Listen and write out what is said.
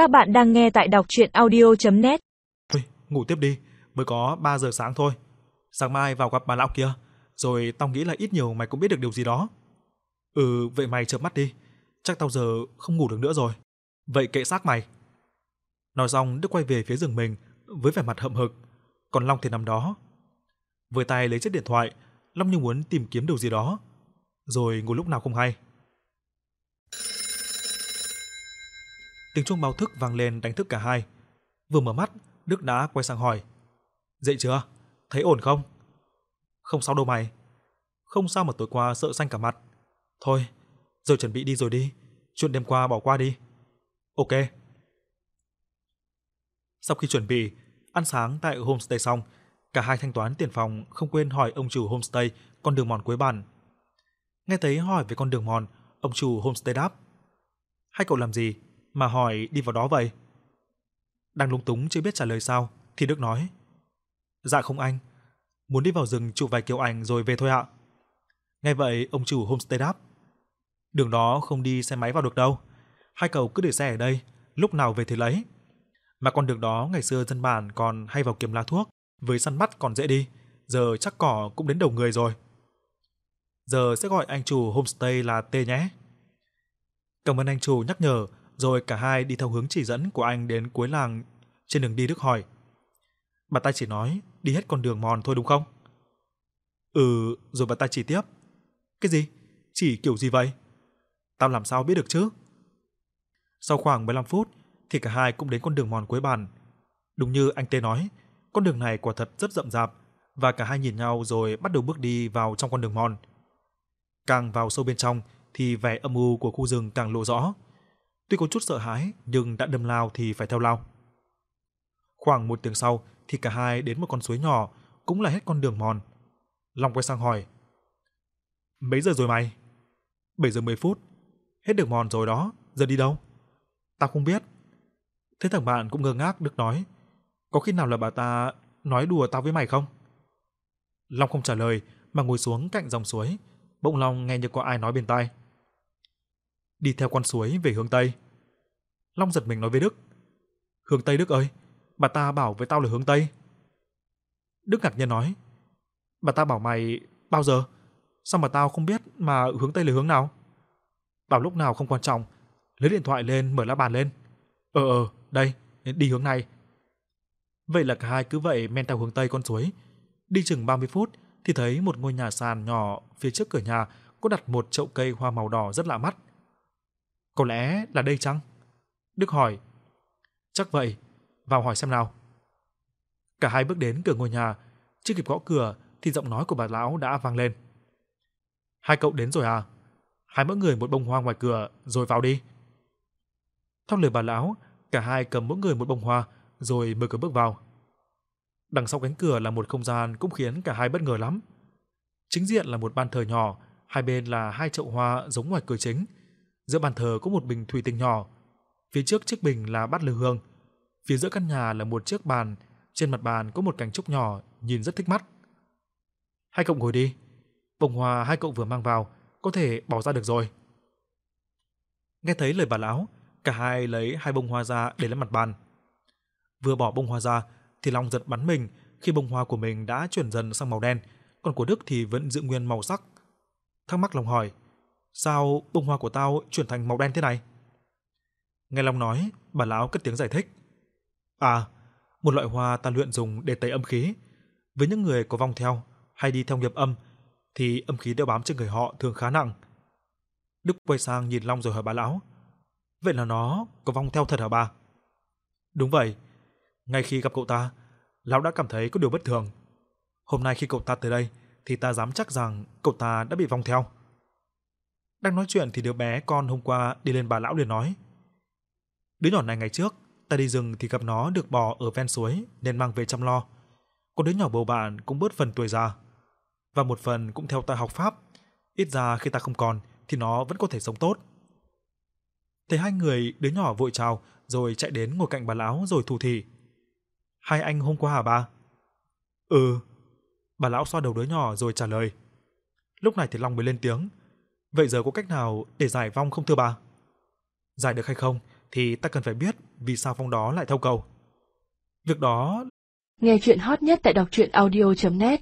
Các bạn đang nghe tại đọc chuyện audio.net Thôi, ngủ tiếp đi, mới có 3 giờ sáng thôi. Sáng mai vào gặp bà lão kia, rồi tao nghĩ là ít nhiều mày cũng biết được điều gì đó. Ừ, vậy mày chợp mắt đi, chắc tao giờ không ngủ được nữa rồi. Vậy kệ xác mày. Nói xong Đức quay về phía giường mình với vẻ mặt hậm hực, còn Long thì nằm đó. Với tay lấy chiếc điện thoại, Long như muốn tìm kiếm điều gì đó, rồi ngủ lúc nào không hay. Tiếng chuông báo thức vang lên đánh thức cả hai. Vừa mở mắt, Đức đã quay sang hỏi: "Dậy chưa? Thấy ổn không?" "Không sao đâu mày." "Không sao mà tối qua sợ xanh cả mặt." "Thôi, rồi chuẩn bị đi rồi đi, chuyện đêm qua bỏ qua đi." "Ok." Sau khi chuẩn bị ăn sáng tại homestay xong, cả hai thanh toán tiền phòng không quên hỏi ông chủ homestay con đường mòn cuối bản. Nghe thấy hỏi về con đường mòn, ông chủ homestay đáp: "Hai cậu làm gì mà hỏi đi vào đó vậy?" Đang lúng túng chưa biết trả lời sao thì Đức nói: "Dạ không anh, muốn đi vào rừng chụp vài kiểu ảnh rồi về thôi ạ." Nghe vậy, ông chủ homestay đáp: "Đường đó không đi xe máy vào được đâu, hai cậu cứ để xe ở đây, lúc nào về thì lấy." Mà con đường đó ngày xưa dân bản còn hay vào kiếm lá thuốc, với săn bắt còn dễ đi, giờ chắc cỏ cũng đến đầu người rồi. Giờ sẽ gọi anh chủ homestay là T nhé. Cảm ơn anh chủ nhắc nhở, rồi cả hai đi theo hướng chỉ dẫn của anh đến cuối làng. Trên đường đi Đức hỏi. Bà ta chỉ nói đi hết con đường mòn thôi đúng không? Ừ, rồi bà ta chỉ tiếp. Cái gì? Chỉ kiểu gì vậy? Tao làm sao biết được chứ? Sau khoảng 15 phút thì cả hai cũng đến con đường mòn cuối bản. Đúng như anh Tê nói, con đường này quả thật rất rậm rạp và cả hai nhìn nhau rồi bắt đầu bước đi vào trong con đường mòn. Càng vào sâu bên trong thì vẻ âm u của khu rừng càng lộ rõ. Tuy có chút sợ hãi nhưng đã đâm lao thì phải theo lao. Khoảng một tiếng sau thì cả hai đến một con suối nhỏ, cũng là hết con đường mòn. Long quay sang hỏi: "Mấy giờ rồi mày?" "7 giờ 10 phút. Hết đường mòn rồi đó, giờ đi đâu?" "Tao không biết." Thế thằng bạn cũng ngơ ngác Đức nói: "Có khi nào là bà ta nói đùa tao với mày không?" Long không trả lời mà ngồi xuống cạnh dòng suối, bỗng Long nghe như có ai nói bên tai. Đi theo con suối về hướng tây. Long giật mình nói với Đức: "Hướng tây Đức ơi, bà ta bảo với tao là hướng tây." Đức ngạc nhiên nói: "Bà ta bảo mày bao giờ? Sao mà tao không biết mà hướng tây là hướng nào?" Bảo lúc nào không quan trọng, lấy điện thoại lên mở la bàn lên. "Ờ ờ, đây, đi hướng này." Vậy là cả hai cứ vậy men theo hướng tây con suối. Đi chừng 30 phút thì thấy một ngôi nhà sàn nhỏ phía trước cửa nhà có đặt một chậu cây hoa màu đỏ rất lạ mắt. Có lẽ là đây chăng? Đức hỏi. Chắc vậy, vào hỏi xem nào. Cả hai bước đến cửa ngôi nhà, chưa kịp gõ cửa thì giọng nói của bà lão đã vang lên. Hai cậu đến rồi à? Hai mỗi người một bông hoa ngoài cửa rồi vào đi. Theo lời bà lão, cả hai cầm mỗi người một bông hoa rồi mở cửa bước vào. Đằng sau cánh cửa là một không gian cũng khiến cả hai bất ngờ lắm. Chính diện là một ban thờ nhỏ, hai bên là hai chậu hoa giống ngoài cửa chính. Giữa bàn thờ có một bình thủy tinh nhỏ, phía trước chiếc bình là bát lư hương. Phía giữa căn nhà là một chiếc bàn, trên mặt bàn có một cành trúc nhỏ nhìn rất thích mắt. Hai cậu ngồi đi, bông hoa hai cậu vừa mang vào có thể bỏ ra được rồi. Nghe thấy lời bà lão, cả hai lấy hai bông hoa ra để lên mặt bàn. Vừa bỏ bông hoa ra thì Long giật bắn mình khi bông hoa của mình đã chuyển dần sang màu đen, còn của Đức thì vẫn giữ nguyên màu sắc. Thắc mắc Long hỏi, sao bông hoa của tao chuyển thành màu đen thế này? Nghe Long nói, bà lão cất tiếng giải thích. À, một loại hoa ta luyện dùng để tẩy âm khí. Với những người có vong theo hay đi theo nghiệp âm thì âm khí đeo bám trên người họ thường khá nặng. Đức quay sang nhìn Long rồi hỏi bà lão, vậy là nó có vong theo thật hả bà? Đúng vậy, ngay khi gặp cậu ta, lão đã cảm thấy có điều bất thường. Hôm nay khi cậu ta tới đây thì ta dám chắc rằng cậu ta đã bị vong theo. Đang nói chuyện thì đứa bé con hôm qua đi lên bà lão liền nói: "Đứa nhỏ này ngày trước ta đi rừng thì gặp nó được bò ở ven suối nên mang về chăm lo. Còn đứa nhỏ bầu bạn cũng bớt phần tuổi già và một phần cũng theo ta học pháp, ít ra khi ta không còn thì nó vẫn có thể sống tốt." Thấy hai người, đứa nhỏ vội chào rồi chạy đến ngồi cạnh bà lão rồi thủ thị Hai anh hôm qua hả bà? Ừ. Bà lão xoa đầu đứa nhỏ rồi trả lời. Lúc này thì Long mới lên tiếng. Vậy giờ có cách nào để giải vong không thưa bà? Giải được hay không thì ta cần phải biết vì sao phong đó lại theo cầu. Việc đó Nghe chuyện hot nhất tại đọc truyện audio.net